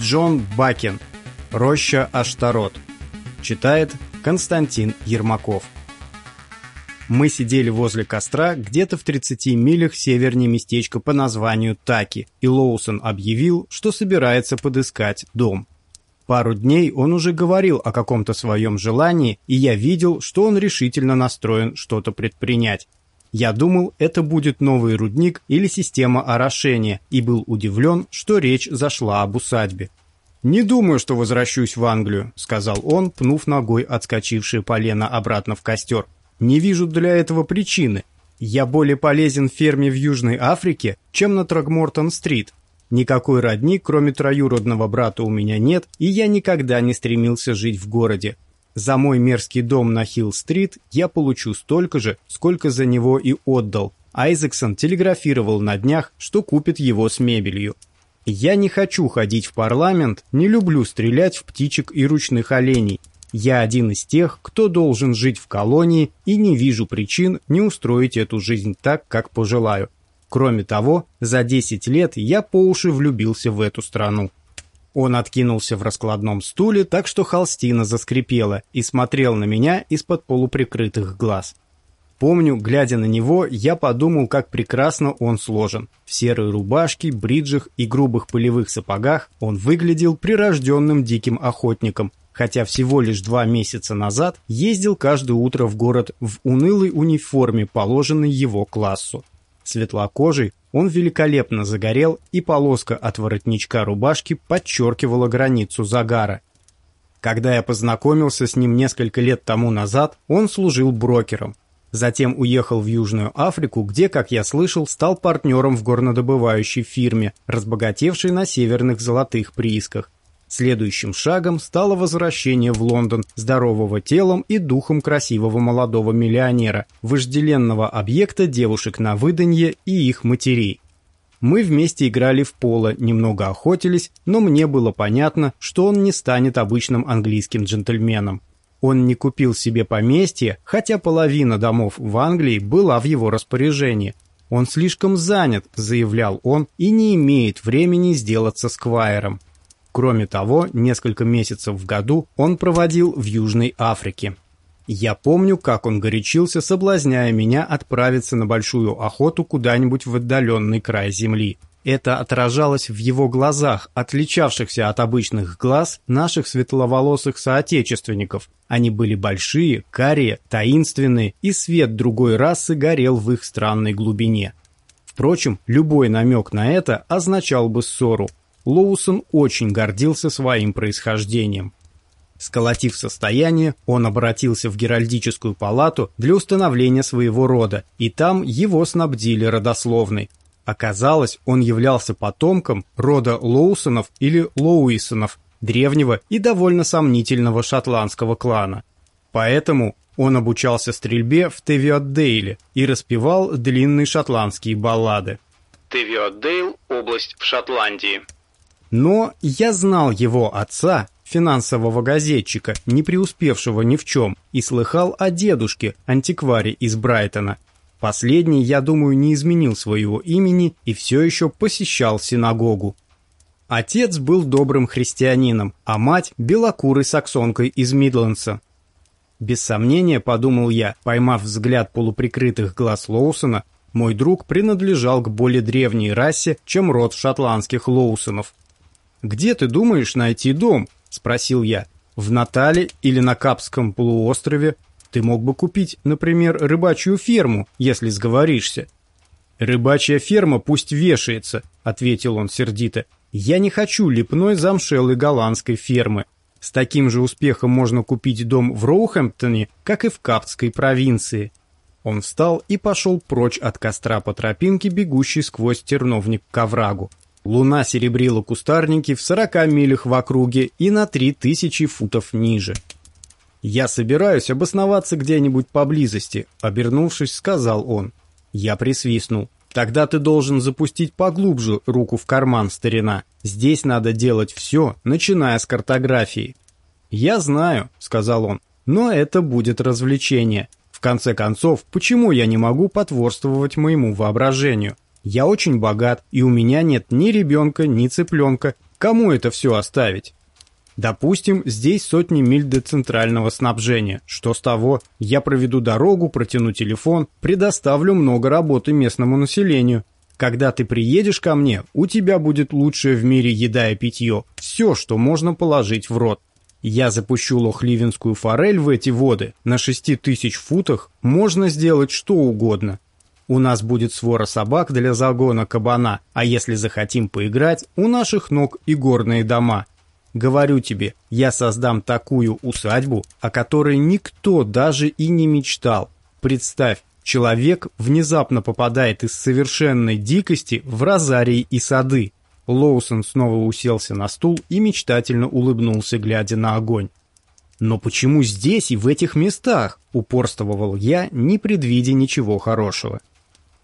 Джон Бакин. Роща Аштарот. Читает Константин Ермаков. Мы сидели возле костра где-то в 30 милях севернее местечка по названию Таки, и Лоусон объявил, что собирается подыскать дом. Пару дней он уже говорил о каком-то своем желании, и я видел, что он решительно настроен что-то предпринять. Я думал, это будет новый рудник или система орошения, и был удивлен, что речь зашла об усадьбе. «Не думаю, что возвращусь в Англию», — сказал он, пнув ногой отскочившее полено обратно в костер. «Не вижу для этого причины. Я более полезен ферме в Южной Африке, чем на Трагмортон-стрит. Никакой родни, кроме троюродного брата, у меня нет, и я никогда не стремился жить в городе. За мой мерзкий дом на Хилл-стрит я получу столько же, сколько за него и отдал. Айзексон телеграфировал на днях, что купит его с мебелью. Я не хочу ходить в парламент, не люблю стрелять в птичек и ручных оленей. Я один из тех, кто должен жить в колонии и не вижу причин не устроить эту жизнь так, как пожелаю. Кроме того, за 10 лет я по уши влюбился в эту страну. Он откинулся в раскладном стуле, так что холстина заскрипела, и смотрел на меня из-под полуприкрытых глаз. Помню, глядя на него, я подумал, как прекрасно он сложен. В серой рубашке, бриджах и грубых полевых сапогах он выглядел прирожденным диким охотником, хотя всего лишь два месяца назад ездил каждое утро в город в унылой униформе, положенной его классу. Светлокожий, он великолепно загорел, и полоска от воротничка рубашки подчеркивала границу загара. Когда я познакомился с ним несколько лет тому назад, он служил брокером. Затем уехал в Южную Африку, где, как я слышал, стал партнером в горнодобывающей фирме, разбогатевшей на северных золотых приисках. Следующим шагом стало возвращение в Лондон здорового телом и духом красивого молодого миллионера, вожделенного объекта девушек на выданье и их матерей. Мы вместе играли в поло, немного охотились, но мне было понятно, что он не станет обычным английским джентльменом. Он не купил себе поместье, хотя половина домов в Англии была в его распоряжении. Он слишком занят, заявлял он, и не имеет времени сделаться сквайром. Кроме того, несколько месяцев в году он проводил в Южной Африке. Я помню, как он горячился, соблазняя меня отправиться на большую охоту куда-нибудь в отдаленный край земли. Это отражалось в его глазах, отличавшихся от обычных глаз наших светловолосых соотечественников. Они были большие, карие, таинственные, и свет другой расы горел в их странной глубине. Впрочем, любой намек на это означал бы ссору. Лоусон очень гордился своим происхождением. Сколотив состояние, он обратился в Геральдическую палату для установления своего рода, и там его снабдили родословной, Оказалось, он являлся потомком рода Лоусонов или Лоуисонов, древнего и довольно сомнительного шотландского клана. Поэтому он обучался стрельбе в Тевиотдейле и распевал длинные шотландские баллады. Тевиотдейл – область в Шотландии. Но я знал его отца, финансового газетчика, не преуспевшего ни в чем, и слыхал о дедушке, антикваре из Брайтона, Последний, я думаю, не изменил своего имени и все еще посещал синагогу. Отец был добрым христианином, а мать – белокурой саксонкой из Мидландса. Без сомнения, подумал я, поймав взгляд полуприкрытых глаз Лоусона, мой друг принадлежал к более древней расе, чем род шотландских Лоусонов. «Где ты думаешь найти дом?» – спросил я. «В Натале или на Капском полуострове? Ты мог бы купить, например, рыбачью ферму, если сговоришься. Рыбачья ферма пусть вешается, ответил он сердито. Я не хочу лепной замшелой голландской фермы. С таким же успехом можно купить дом в Роухэмптоне, как и в Каптской провинции. Он встал и пошел прочь от костра по тропинке, бегущей сквозь терновник к оврагу. Луна серебрила кустарники в сорока милях в округе и на три тысячи футов ниже. «Я собираюсь обосноваться где-нибудь поблизости», — обернувшись, сказал он. Я присвистнул. «Тогда ты должен запустить поглубже руку в карман, старина. Здесь надо делать все, начиная с картографии». «Я знаю», — сказал он, — «но это будет развлечение. В конце концов, почему я не могу потворствовать моему воображению? Я очень богат, и у меня нет ни ребенка, ни цыпленка, Кому это все оставить? Допустим, здесь сотни миль до центрального снабжения. Что с того? Я проведу дорогу, протяну телефон, предоставлю много работы местному населению. Когда ты приедешь ко мне, у тебя будет лучшая в мире еда и питье. Все, что можно положить в рот. Я запущу лохливенскую форель в эти воды. На шести тысяч футах можно сделать что угодно. У нас будет свора собак для загона кабана, а если захотим поиграть, у наших ног и горные дома – Говорю тебе, я создам такую усадьбу, о которой никто даже и не мечтал. Представь, человек внезапно попадает из совершенной дикости в розарии и сады. Лоусон снова уселся на стул и мечтательно улыбнулся, глядя на огонь. «Но почему здесь и в этих местах?» — упорствовал я, не предвидя ничего хорошего.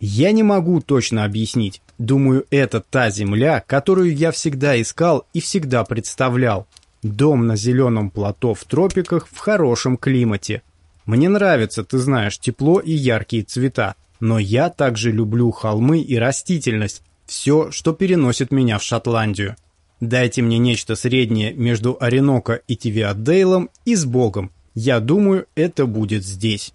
Я не могу точно объяснить. Думаю, это та земля, которую я всегда искал и всегда представлял. Дом на зеленом плато в тропиках в хорошем климате. Мне нравится, ты знаешь, тепло и яркие цвета. Но я также люблю холмы и растительность. Все, что переносит меня в Шотландию. Дайте мне нечто среднее между Ореноко и Тивиадейлом и с Богом. Я думаю, это будет здесь.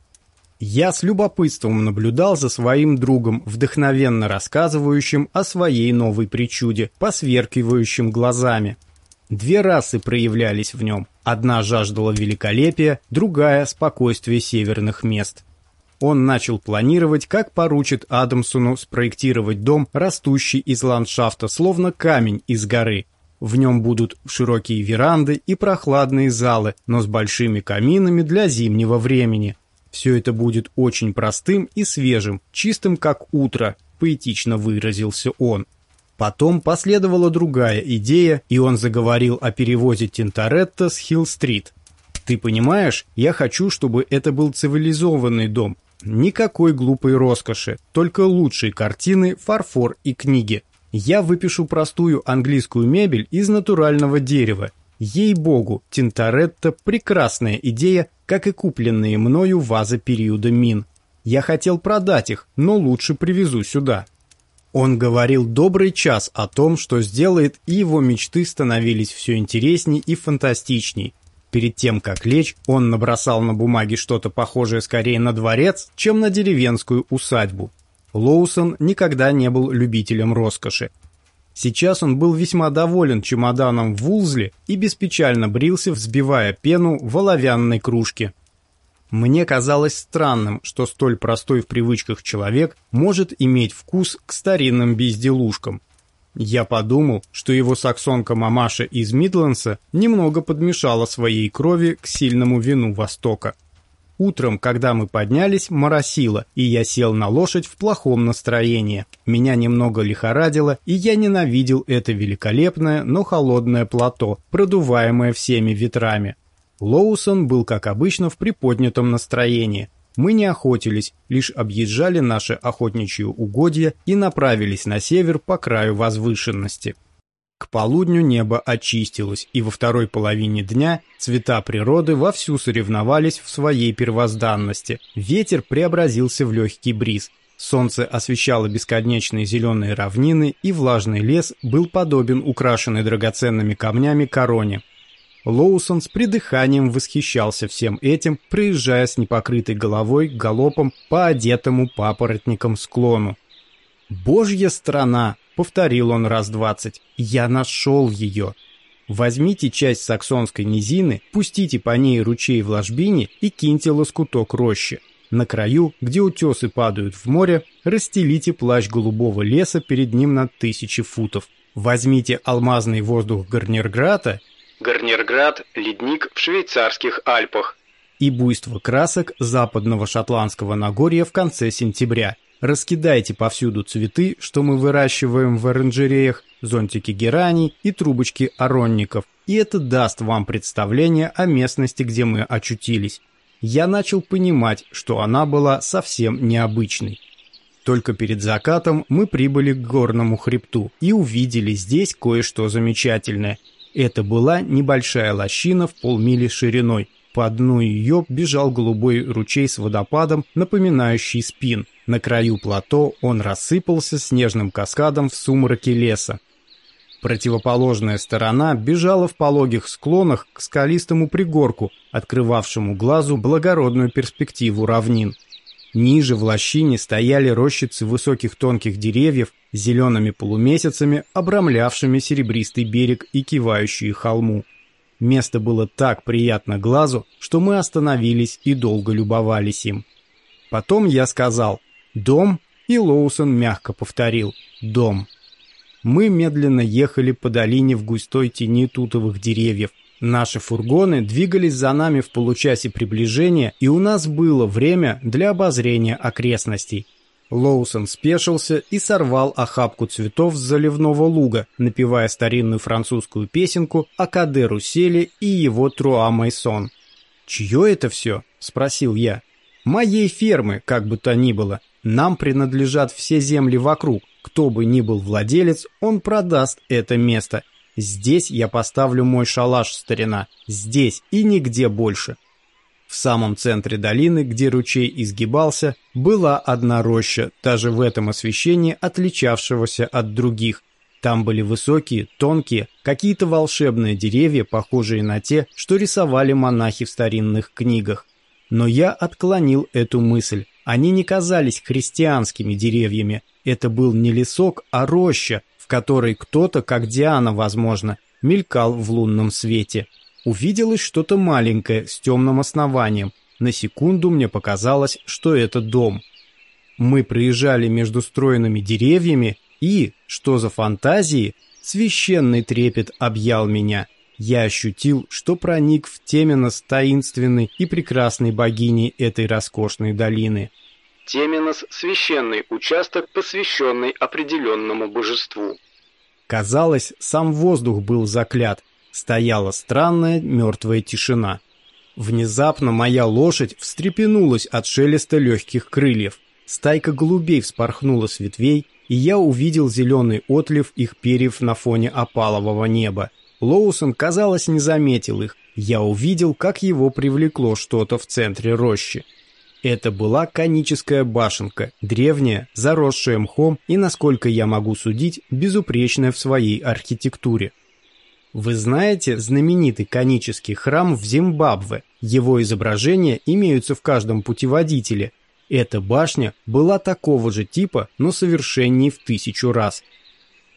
Я с любопытством наблюдал за своим другом, вдохновенно рассказывающим о своей новой причуде, посверкивающим глазами. Две расы проявлялись в нем. Одна жаждала великолепия, другая – спокойствия северных мест. Он начал планировать, как поручит Адамсону спроектировать дом, растущий из ландшафта, словно камень из горы. В нем будут широкие веранды и прохладные залы, но с большими каминами для зимнего времени – все это будет очень простым и свежим, чистым как утро, поэтично выразился он. Потом последовала другая идея, и он заговорил о перевозе Тинторетто с Хилл-стрит. «Ты понимаешь, я хочу, чтобы это был цивилизованный дом. Никакой глупой роскоши, только лучшие картины, фарфор и книги. Я выпишу простую английскую мебель из натурального дерева. Ей-богу, Тинторетто – прекрасная идея, как и купленные мною вазы периода Мин. Я хотел продать их, но лучше привезу сюда. Он говорил добрый час о том, что сделает, и его мечты становились все интересней и фантастичней. Перед тем, как лечь, он набросал на бумаге что-то похожее скорее на дворец, чем на деревенскую усадьбу. Лоусон никогда не был любителем роскоши. Сейчас он был весьма доволен чемоданом в Улзле и беспечально брился, взбивая пену в оловянной кружке. Мне казалось странным, что столь простой в привычках человек может иметь вкус к старинным безделушкам. Я подумал, что его саксонка-мамаша из Мидлендса немного подмешала своей крови к сильному вину Востока. Утром, когда мы поднялись, моросило, и я сел на лошадь в плохом настроении. Меня немного лихорадило, и я ненавидел это великолепное, но холодное плато, продуваемое всеми ветрами. Лоусон был, как обычно, в приподнятом настроении. Мы не охотились, лишь объезжали наши охотничьи угодья и направились на север по краю возвышенности. К полудню небо очистилось, и во второй половине дня цвета природы вовсю соревновались в своей первозданности. Ветер преобразился в легкий бриз. Солнце освещало бесконечные зеленые равнины, и влажный лес был подобен украшенной драгоценными камнями короне. Лоусон с придыханием восхищался всем этим, проезжая с непокрытой головой галопом по одетому папоротником склону. «Божья страна!» — повторил он раз двадцать. «Я нашел ее!» Возьмите часть саксонской низины, пустите по ней ручей в ложбине и киньте лоскуток рощи. На краю, где утесы падают в море, расстелите плащ голубого леса перед ним на тысячи футов. Возьмите алмазный воздух Гарнерграта Гарнерград – ледник в швейцарских Альпах. И буйство красок западного шотландского Нагорья в конце сентября. Раскидайте повсюду цветы, что мы выращиваем в оранжереях, зонтики гераний и трубочки оронников, и это даст вам представление о местности, где мы очутились. Я начал понимать, что она была совсем необычной. Только перед закатом мы прибыли к горному хребту и увидели здесь кое-что замечательное. Это была небольшая лощина в полмили шириной. По дну ее бежал голубой ручей с водопадом, напоминающий спин – на краю плато он рассыпался снежным каскадом в сумраке леса. Противоположная сторона бежала в пологих склонах к скалистому пригорку, открывавшему глазу благородную перспективу равнин. Ниже в лощине стояли рощицы высоких тонких деревьев с зелеными полумесяцами, обрамлявшими серебристый берег и кивающие холму. Место было так приятно глазу, что мы остановились и долго любовались им. Потом я сказал «дом», и Лоусон мягко повторил «дом». Мы медленно ехали по долине в густой тени тутовых деревьев. Наши фургоны двигались за нами в получасе приближения, и у нас было время для обозрения окрестностей. Лоусон спешился и сорвал охапку цветов с заливного луга, напевая старинную французскую песенку о Каде Руселе и его Труа Майсон. «Чье это все?» — спросил я. «Моей фермы, как бы то ни было. Нам принадлежат все земли вокруг. Кто бы ни был владелец, он продаст это место. Здесь я поставлю мой шалаш, старина. Здесь и нигде больше». В самом центре долины, где ручей изгибался, была одна роща, даже в этом освещении отличавшегося от других. Там были высокие, тонкие, какие-то волшебные деревья, похожие на те, что рисовали монахи в старинных книгах. Но я отклонил эту мысль. Они не казались христианскими деревьями. Это был не лесок, а роща, в которой кто-то, как Диана, возможно, мелькал в лунном свете. Увиделось что-то маленькое с темным основанием. На секунду мне показалось, что это дом. Мы проезжали между стройными деревьями, и, что за фантазии, священный трепет объял меня. Я ощутил, что проник в Теменос таинственной и прекрасной богини этой роскошной долины. Теменос – священный участок, посвященный определенному божеству. Казалось, сам воздух был заклят – Стояла странная мертвая тишина. Внезапно моя лошадь встрепенулась от шелеста легких крыльев. Стайка голубей вспорхнула с ветвей, и я увидел зеленый отлив их перьев на фоне опалового неба. Лоусон, казалось, не заметил их. Я увидел, как его привлекло что-то в центре рощи. Это была коническая башенка, древняя, заросшая мхом и, насколько я могу судить, безупречная в своей архитектуре. Вы знаете знаменитый конический храм в Зимбабве? Его изображения имеются в каждом путеводителе. Эта башня была такого же типа, но совершенней в тысячу раз.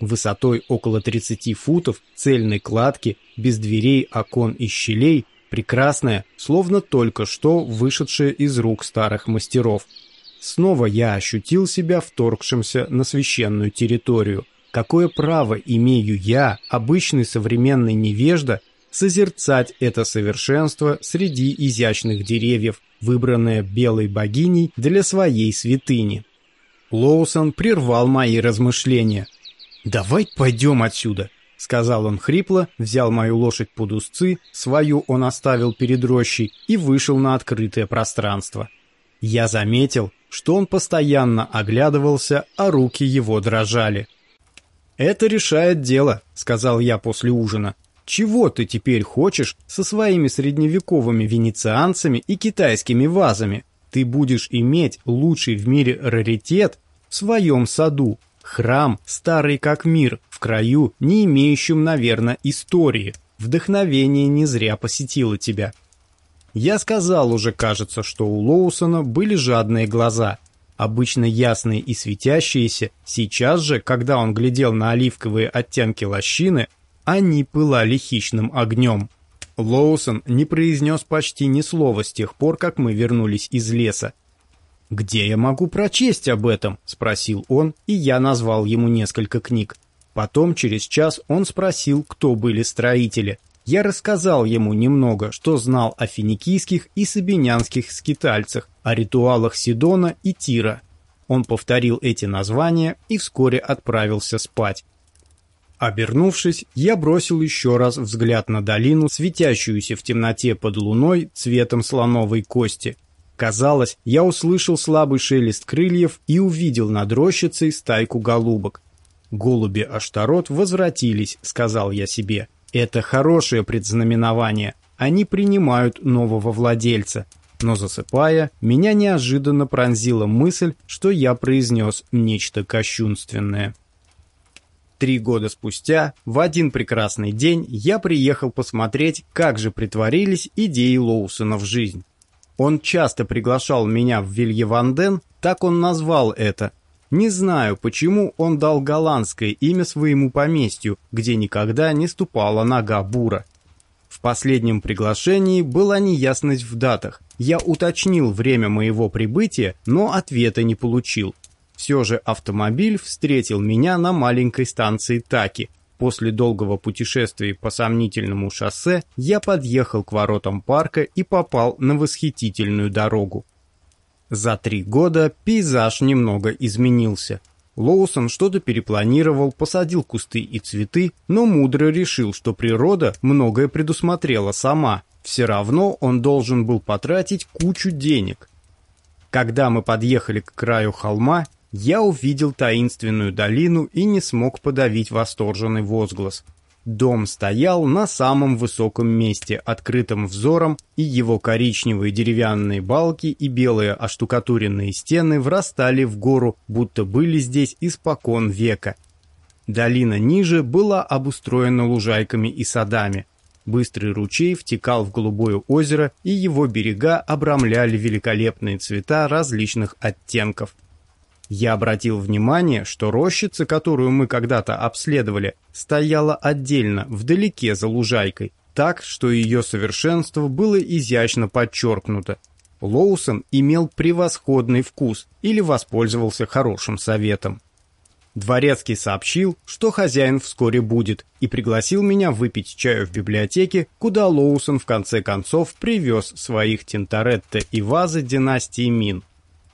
Высотой около 30 футов, цельной кладки, без дверей, окон и щелей, прекрасная, словно только что вышедшая из рук старых мастеров. Снова я ощутил себя вторгшимся на священную территорию – Какое право имею я, обычный современный невежда, созерцать это совершенство среди изящных деревьев, выбранное белой богиней для своей святыни? Лоусон прервал мои размышления. «Давай пойдем отсюда», — сказал он хрипло, взял мою лошадь под узцы, свою он оставил перед рощей и вышел на открытое пространство. Я заметил, что он постоянно оглядывался, а руки его дрожали. «Это решает дело», — сказал я после ужина. «Чего ты теперь хочешь со своими средневековыми венецианцами и китайскими вазами? Ты будешь иметь лучший в мире раритет в своем саду, храм, старый как мир, в краю, не имеющем, наверное, истории. Вдохновение не зря посетило тебя». Я сказал уже, кажется, что у Лоусона были жадные глаза, обычно ясные и светящиеся, сейчас же, когда он глядел на оливковые оттенки лощины, они пылали хищным огнем. Лоусон не произнес почти ни слова с тех пор, как мы вернулись из леса. «Где я могу прочесть об этом?» — спросил он, и я назвал ему несколько книг. Потом, через час, он спросил, кто были строители. Я рассказал ему немного, что знал о финикийских и сабинянских скитальцах, о ритуалах Сидона и Тира. Он повторил эти названия и вскоре отправился спать. Обернувшись, я бросил еще раз взгляд на долину, светящуюся в темноте под луной цветом слоновой кости. Казалось, я услышал слабый шелест крыльев и увидел над рощицей стайку голубок. «Голуби Аштарот возвратились», — сказал я себе. Это хорошее предзнаменование. Они принимают нового владельца. Но засыпая, меня неожиданно пронзила мысль, что я произнес нечто кощунственное. Три года спустя, в один прекрасный день, я приехал посмотреть, как же притворились идеи Лоусона в жизнь. Он часто приглашал меня в Вильеванден, так он назвал это. Не знаю, почему он дал голландское имя своему поместью, где никогда не ступала нога бура. В последнем приглашении была неясность в датах. Я уточнил время моего прибытия, но ответа не получил. Все же автомобиль встретил меня на маленькой станции Таки. После долгого путешествия по сомнительному шоссе я подъехал к воротам парка и попал на восхитительную дорогу. За три года пейзаж немного изменился. Лоусон что-то перепланировал, посадил кусты и цветы, но мудро решил, что природа многое предусмотрела сама. Все равно он должен был потратить кучу денег. Когда мы подъехали к краю холма, я увидел таинственную долину и не смог подавить восторженный возглас. Дом стоял на самом высоком месте, открытым взором, и его коричневые деревянные балки и белые оштукатуренные стены врастали в гору, будто были здесь испокон века. Долина ниже была обустроена лужайками и садами. Быстрый ручей втекал в голубое озеро, и его берега обрамляли великолепные цвета различных оттенков – я обратил внимание, что рощица, которую мы когда-то обследовали, стояла отдельно, вдалеке за лужайкой, так, что ее совершенство было изящно подчеркнуто. Лоусон имел превосходный вкус или воспользовался хорошим советом. Дворецкий сообщил, что хозяин вскоре будет, и пригласил меня выпить чаю в библиотеке, куда Лоусон в конце концов привез своих Тинторетто и вазы династии Мин.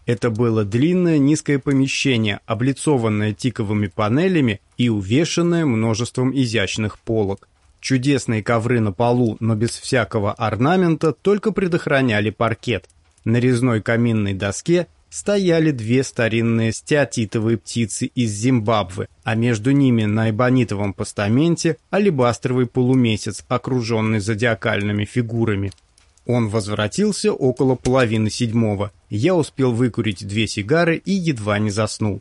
Это было длинное низкое помещение, облицованное тиковыми панелями и увешанное множеством изящных полок. Чудесные ковры на полу, но без всякого орнамента, только предохраняли паркет. На резной каминной доске стояли две старинные стеатитовые птицы из Зимбабве, а между ними на эбонитовом постаменте алебастровый полумесяц, окруженный зодиакальными фигурами. Он возвратился около половины седьмого. Я успел выкурить две сигары и едва не заснул.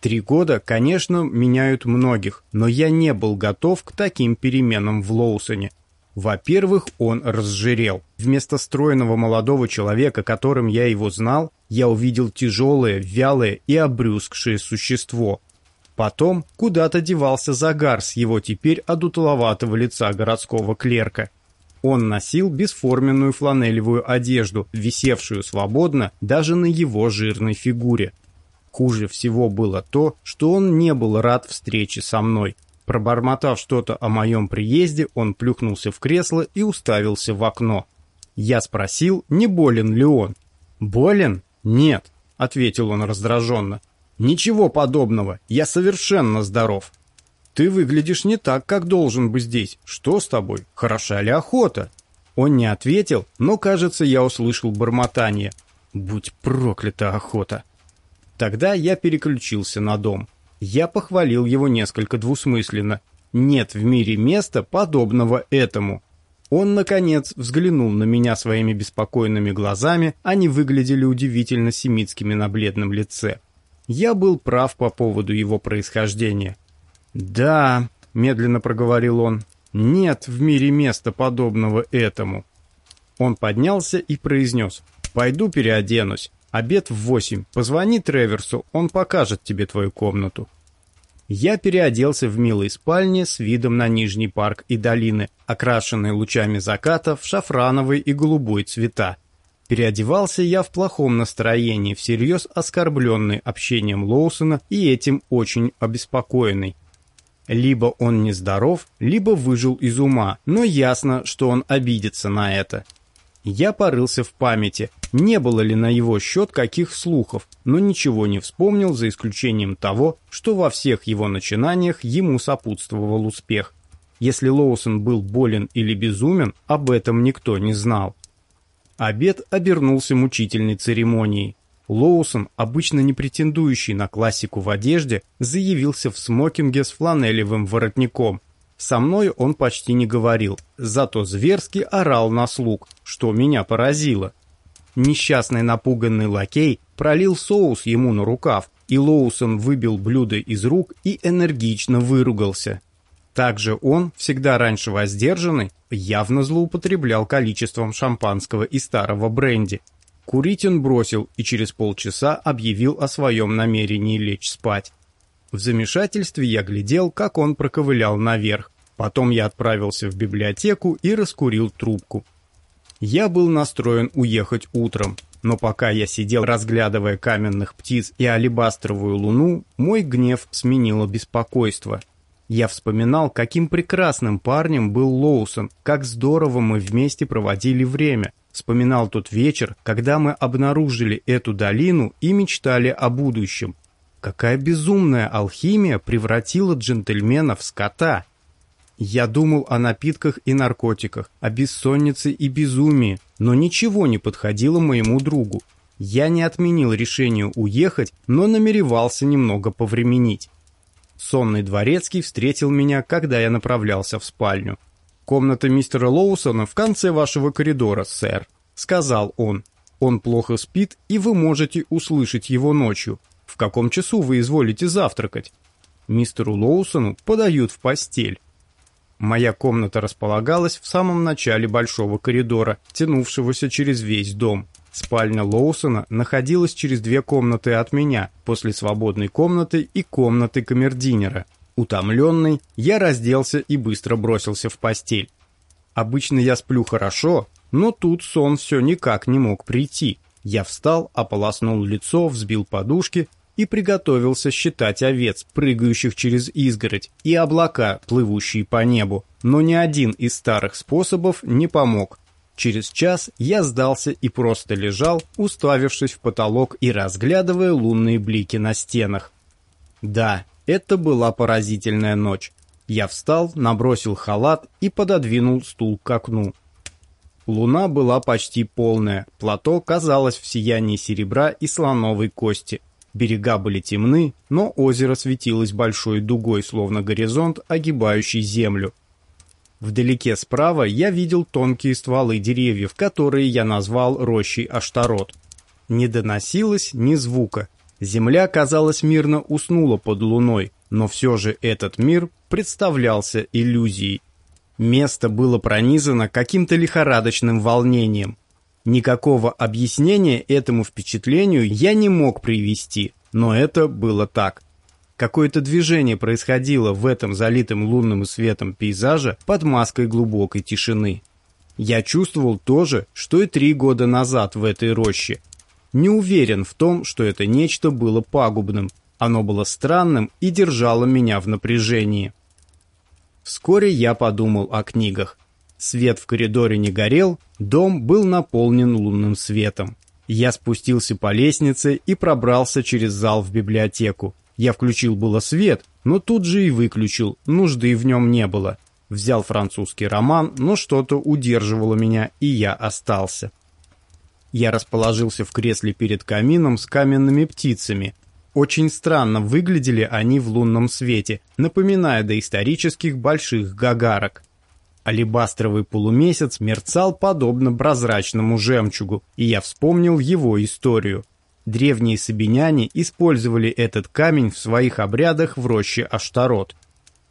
Три года, конечно, меняют многих, но я не был готов к таким переменам в Лоусоне. Во-первых, он разжирел. Вместо стройного молодого человека, которым я его знал, я увидел тяжелое, вялое и обрюзгшее существо. Потом куда-то девался загар с его теперь одутловатого лица городского клерка. Он носил бесформенную фланелевую одежду, висевшую свободно даже на его жирной фигуре. Хуже всего было то, что он не был рад встрече со мной. Пробормотав что-то о моем приезде, он плюхнулся в кресло и уставился в окно. Я спросил, не болен ли он. «Болен? Нет», — ответил он раздраженно. «Ничего подобного, я совершенно здоров». Ты выглядишь не так, как должен бы здесь. Что с тобой? Хороша ли охота?» Он не ответил, но, кажется, я услышал бормотание. «Будь проклята охота!» Тогда я переключился на дом. Я похвалил его несколько двусмысленно. Нет в мире места, подобного этому. Он, наконец, взглянул на меня своими беспокойными глазами, они выглядели удивительно семитскими на бледном лице. Я был прав по поводу его происхождения. «Да», — медленно проговорил он, — «нет в мире места подобного этому». Он поднялся и произнес, «Пойду переоденусь. Обед в восемь. Позвони Треверсу, он покажет тебе твою комнату». Я переоделся в милой спальне с видом на Нижний парк и долины, окрашенные лучами заката в шафрановый и голубой цвета. Переодевался я в плохом настроении, всерьез оскорбленный общением Лоусона и этим очень обеспокоенный. Либо он нездоров, либо выжил из ума, но ясно, что он обидится на это. Я порылся в памяти, не было ли на его счет каких слухов, но ничего не вспомнил, за исключением того, что во всех его начинаниях ему сопутствовал успех. Если Лоусон был болен или безумен, об этом никто не знал. Обед обернулся мучительной церемонией. Лоусон, обычно не претендующий на классику в одежде, заявился в смокинге с фланелевым воротником. Со мной он почти не говорил, зато зверски орал на слуг, что меня поразило. Несчастный напуганный лакей пролил соус ему на рукав, и Лоусон выбил блюдо из рук и энергично выругался. Также он, всегда раньше воздержанный, явно злоупотреблял количеством шампанского и старого бренди. Курить он бросил и через полчаса объявил о своем намерении лечь спать. В замешательстве я глядел, как он проковылял наверх. Потом я отправился в библиотеку и раскурил трубку. Я был настроен уехать утром, но пока я сидел, разглядывая каменных птиц и алебастровую луну, мой гнев сменило беспокойство. Я вспоминал, каким прекрасным парнем был Лоусон, как здорово мы вместе проводили время. Вспоминал тот вечер, когда мы обнаружили эту долину и мечтали о будущем. Какая безумная алхимия превратила джентльмена в скота. Я думал о напитках и наркотиках, о бессоннице и безумии, но ничего не подходило моему другу. Я не отменил решение уехать, но намеревался немного повременить. Сонный дворецкий встретил меня, когда я направлялся в спальню. «Комната мистера Лоусона в конце вашего коридора, сэр», — сказал он. «Он плохо спит, и вы можете услышать его ночью. В каком часу вы изволите завтракать?» Мистеру Лоусону подают в постель. Моя комната располагалась в самом начале большого коридора, тянувшегося через весь дом. Спальня Лоусона находилась через две комнаты от меня, после свободной комнаты и комнаты камердинера. Утомленный, я разделся и быстро бросился в постель. Обычно я сплю хорошо, но тут сон все никак не мог прийти. Я встал, ополоснул лицо, взбил подушки и приготовился считать овец, прыгающих через изгородь, и облака, плывущие по небу. Но ни один из старых способов не помог. Через час я сдался и просто лежал, уставившись в потолок и разглядывая лунные блики на стенах. Да, это была поразительная ночь. Я встал, набросил халат и пододвинул стул к окну. Луна была почти полная, плато казалось в сиянии серебра и слоновой кости – Берега были темны, но озеро светилось большой дугой, словно горизонт, огибающий землю. Вдалеке справа я видел тонкие стволы деревьев, которые я назвал рощей Аштарот. Не доносилось ни звука. Земля, казалось, мирно уснула под луной, но все же этот мир представлялся иллюзией. Место было пронизано каким-то лихорадочным волнением. Никакого объяснения этому впечатлению я не мог привести, но это было так. Какое-то движение происходило в этом залитом лунным светом пейзаже под маской глубокой тишины. Я чувствовал то же, что и три года назад в этой роще. Не уверен в том, что это нечто было пагубным. Оно было странным и держало меня в напряжении. Вскоре я подумал о книгах. Свет в коридоре не горел, дом был наполнен лунным светом. Я спустился по лестнице и пробрался через зал в библиотеку. Я включил было свет, но тут же и выключил, нужды в нем не было. Взял французский роман, но что-то удерживало меня, и я остался. Я расположился в кресле перед камином с каменными птицами. Очень странно выглядели они в лунном свете, напоминая доисторических больших гагарок. Алебастровый полумесяц мерцал подобно прозрачному жемчугу, и я вспомнил его историю. Древние сабиняне использовали этот камень в своих обрядах в роще Аштарот.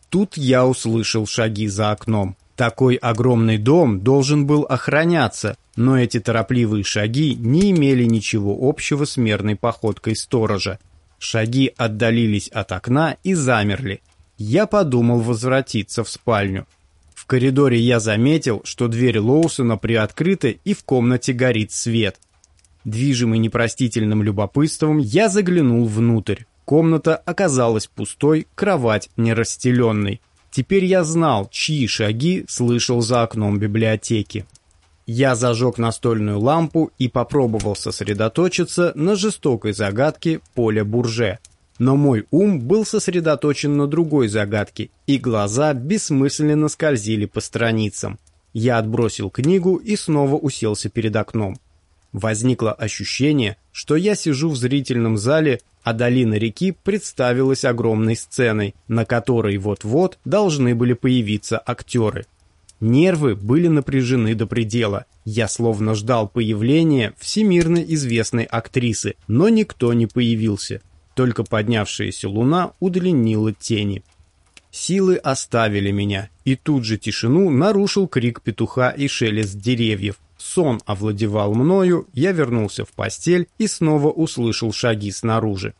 Тут я услышал шаги за окном. Такой огромный дом должен был охраняться, но эти торопливые шаги не имели ничего общего с мерной походкой сторожа. Шаги отдалились от окна и замерли. Я подумал возвратиться в спальню. В коридоре я заметил, что дверь Лоусона приоткрыта и в комнате горит свет. Движимый непростительным любопытством, я заглянул внутрь. Комната оказалась пустой, кровать нерастеленной. Теперь я знал, чьи шаги слышал за окном библиотеки. Я зажег настольную лампу и попробовал сосредоточиться на жестокой загадке поля Бурже – но мой ум был сосредоточен на другой загадке, и глаза бессмысленно скользили по страницам. Я отбросил книгу и снова уселся перед окном. Возникло ощущение, что я сижу в зрительном зале, а долина реки представилась огромной сценой, на которой вот-вот должны были появиться актеры. Нервы были напряжены до предела. Я словно ждал появления всемирно известной актрисы, но никто не появился. только поднявшаяся луна удлинила тени. Силы оставили меня, и тут же тишину нарушил крик петуха и шелест деревьев. Сон овладевал мною, я вернулся в постель и снова услышал шаги снаружи.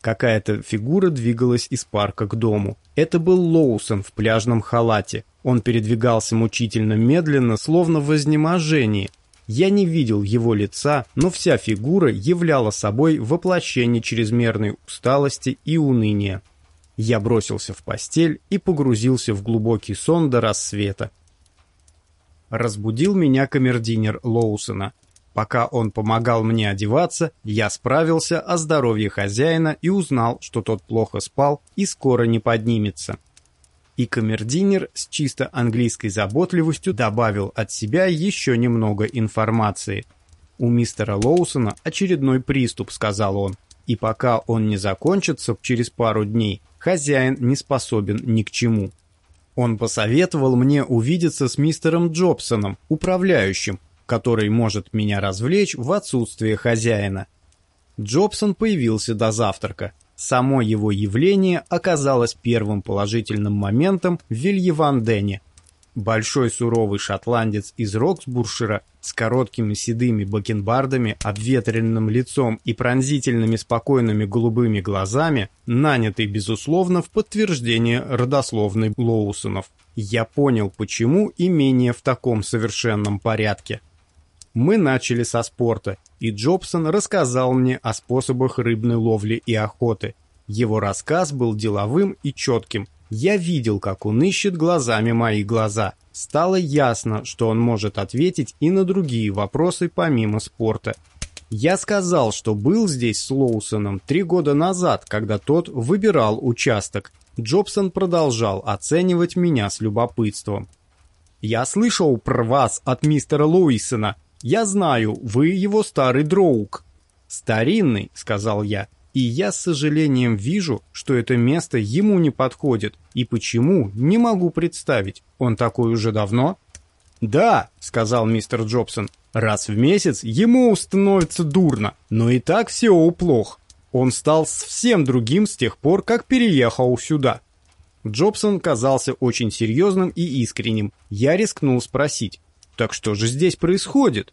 Какая-то фигура двигалась из парка к дому. Это был Лоусон в пляжном халате. Он передвигался мучительно медленно, словно в изнеможении. Я не видел его лица, но вся фигура являла собой воплощение чрезмерной усталости и уныния. Я бросился в постель и погрузился в глубокий сон до рассвета. Разбудил меня камердинер Лоусона. Пока он помогал мне одеваться, я справился о здоровье хозяина и узнал, что тот плохо спал и скоро не поднимется. И камердинер с чисто английской заботливостью добавил от себя еще немного информации. «У мистера Лоусона очередной приступ», — сказал он. «И пока он не закончится через пару дней, хозяин не способен ни к чему». Он посоветовал мне увидеться с мистером Джобсоном, управляющим, который может меня развлечь в отсутствие хозяина. Джобсон появился до завтрака. Само его явление оказалось первым положительным моментом в Вильевандене. Большой суровый шотландец из Роксбуршира с короткими седыми бакенбардами, обветренным лицом и пронзительными спокойными голубыми глазами, нанятый, безусловно, в подтверждение родословной Лоусонов. Я понял, почему имение в таком совершенном порядке. Мы начали со спорта, и Джобсон рассказал мне о способах рыбной ловли и охоты. Его рассказ был деловым и четким. Я видел, как он ищет глазами мои глаза. Стало ясно, что он может ответить и на другие вопросы помимо спорта. Я сказал, что был здесь с Лоусоном три года назад, когда тот выбирал участок. Джобсон продолжал оценивать меня с любопытством. «Я слышал про вас от мистера Луисона. Я знаю, вы его старый друг. Старинный, сказал я. И я с сожалением вижу, что это место ему не подходит. И почему, не могу представить. Он такой уже давно? Да, сказал мистер Джобсон. Раз в месяц ему становится дурно, но и так все плохо. Он стал совсем другим с тех пор, как переехал сюда. Джобсон казался очень серьезным и искренним. Я рискнул спросить, так что же здесь происходит?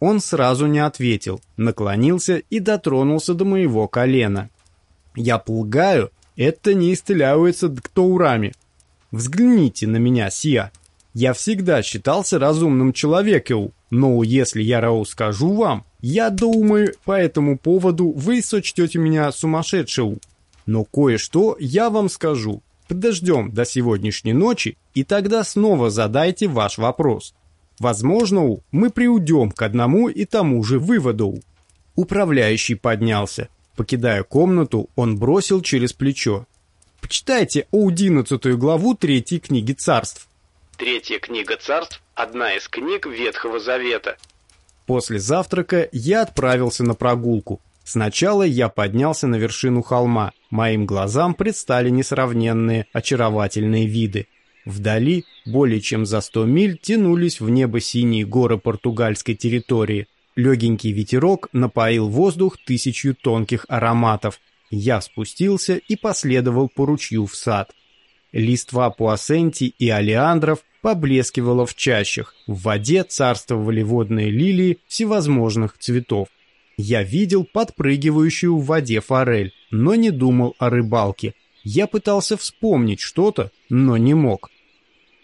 Он сразу не ответил, наклонился и дотронулся до моего колена. Я полагаю, это не исцеляется дктоурами. Взгляните на меня, Сия. Я всегда считался разумным человеком, но если я Рау скажу вам, я думаю, по этому поводу вы сочтете меня сумасшедшим. Но кое-что я вам скажу. Подождем до сегодняшней ночи, и тогда снова задайте ваш вопрос. Возможно, мы приудем к одному и тому же выводу. Управляющий поднялся. Покидая комнату, он бросил через плечо. Почитайте одиннадцатую главу третьей книги царств. Третья книга царств – одна из книг Ветхого Завета. После завтрака я отправился на прогулку. Сначала я поднялся на вершину холма. Моим глазам предстали несравненные, очаровательные виды. Вдали, более чем за сто миль, тянулись в небо синие горы португальской территории. Легенький ветерок напоил воздух тысячью тонких ароматов. Я спустился и последовал по ручью в сад. Листва пуассенти и алиандров поблескивала в чащах. В воде царствовали водные лилии всевозможных цветов. Я видел подпрыгивающую в воде форель, но не думал о рыбалке. Я пытался вспомнить что-то, но не мог.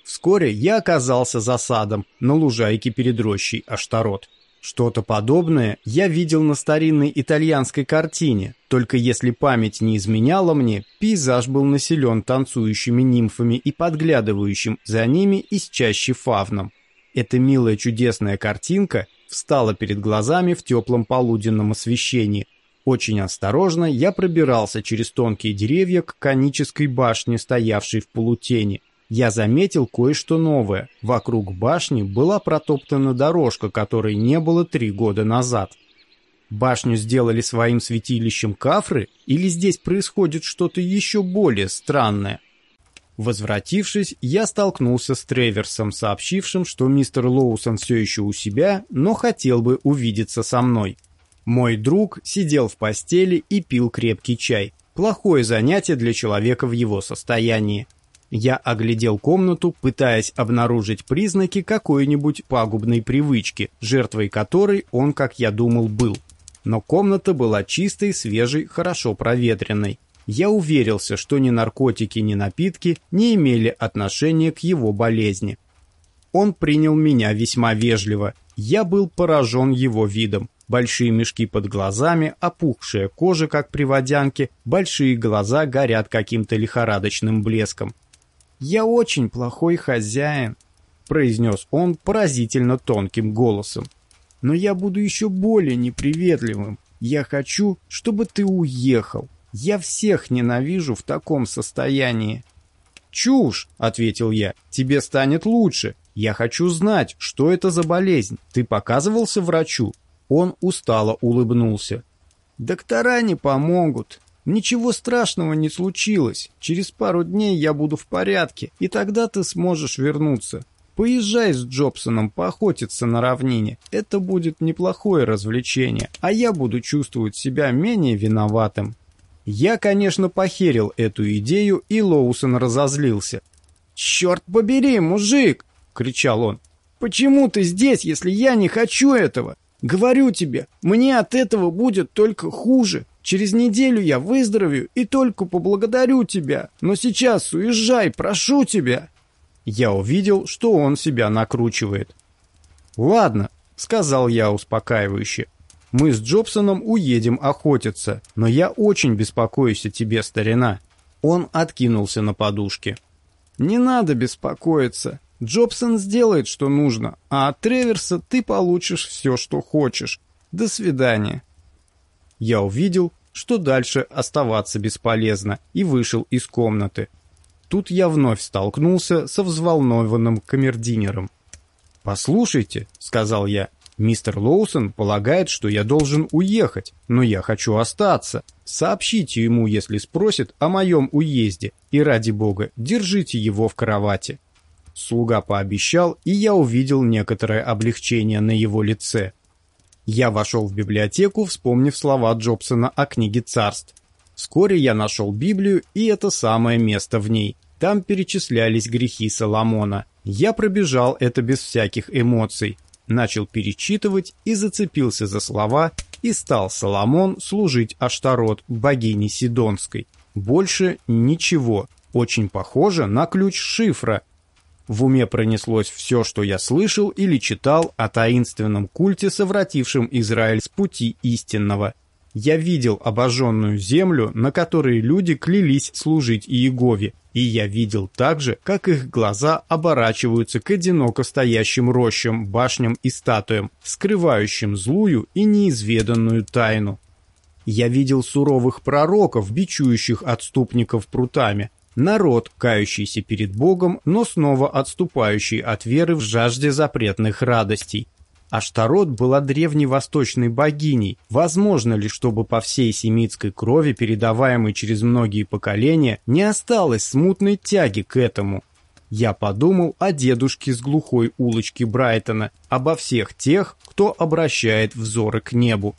Вскоре я оказался за садом на лужайке перед рощей Аштарот. Что-то подобное я видел на старинной итальянской картине, только если память не изменяла мне, пейзаж был населен танцующими нимфами и подглядывающим за ними из чащи фавном. Эта милая чудесная картинка встала перед глазами в теплом полуденном освещении. Очень осторожно я пробирался через тонкие деревья к конической башне, стоявшей в полутени я заметил кое-что новое. Вокруг башни была протоптана дорожка, которой не было три года назад. Башню сделали своим святилищем кафры, или здесь происходит что-то еще более странное? Возвратившись, я столкнулся с Треверсом, сообщившим, что мистер Лоусон все еще у себя, но хотел бы увидеться со мной. Мой друг сидел в постели и пил крепкий чай. Плохое занятие для человека в его состоянии. Я оглядел комнату, пытаясь обнаружить признаки какой-нибудь пагубной привычки, жертвой которой он, как я думал, был. Но комната была чистой, свежей, хорошо проветренной. Я уверился, что ни наркотики, ни напитки не имели отношения к его болезни. Он принял меня весьма вежливо. Я был поражен его видом. Большие мешки под глазами, опухшая кожа, как при водянке, большие глаза горят каким-то лихорадочным блеском. «Я очень плохой хозяин», — произнес он поразительно тонким голосом. «Но я буду еще более неприветливым. Я хочу, чтобы ты уехал. Я всех ненавижу в таком состоянии». «Чушь!» — ответил я. «Тебе станет лучше. Я хочу знать, что это за болезнь. Ты показывался врачу?» Он устало улыбнулся. «Доктора не помогут. Ничего страшного не случилось. Через пару дней я буду в порядке, и тогда ты сможешь вернуться. Поезжай с Джобсоном поохотиться на равнине. Это будет неплохое развлечение, а я буду чувствовать себя менее виноватым. Я, конечно, похерил эту идею, и Лоусон разозлился. «Черт побери, мужик!» — кричал он. «Почему ты здесь, если я не хочу этого? Говорю тебе, мне от этого будет только хуже. Через неделю я выздоровею и только поблагодарю тебя. Но сейчас уезжай, прошу тебя». Я увидел, что он себя накручивает. «Ладно», — сказал я успокаивающе. «Мы с Джобсоном уедем охотиться, но я очень беспокоюсь о тебе, старина». Он откинулся на подушке. «Не надо беспокоиться. Джобсон сделает, что нужно, а от Треверса ты получишь все, что хочешь. До свидания». Я увидел, что дальше оставаться бесполезно, и вышел из комнаты. Тут я вновь столкнулся со взволнованным камердинером. «Послушайте», — сказал я, — «мистер Лоусон полагает, что я должен уехать, но я хочу остаться. Сообщите ему, если спросит о моем уезде, и ради бога, держите его в кровати». Слуга пообещал, и я увидел некоторое облегчение на его лице. Я вошел в библиотеку, вспомнив слова Джобсона о книге царств. Вскоре я нашел Библию, и это самое место в ней. Там перечислялись грехи Соломона. Я пробежал это без всяких эмоций. Начал перечитывать и зацепился за слова, и стал Соломон служить Аштарот, богине Сидонской. Больше ничего. Очень похоже на ключ шифра, в уме пронеслось все, что я слышал или читал о таинственном культе, совратившем Израиль с пути истинного. Я видел обожженную землю, на которой люди клялись служить Иегове, и я видел также, как их глаза оборачиваются к одиноко стоящим рощам, башням и статуям, скрывающим злую и неизведанную тайну. Я видел суровых пророков, бичующих отступников прутами, Народ, кающийся перед Богом, но снова отступающий от веры в жажде запретных радостей. Аштарот была древневосточной богиней. Возможно ли, чтобы по всей семитской крови, передаваемой через многие поколения, не осталось смутной тяги к этому? Я подумал о дедушке с глухой улочки Брайтона, обо всех тех, кто обращает взоры к небу.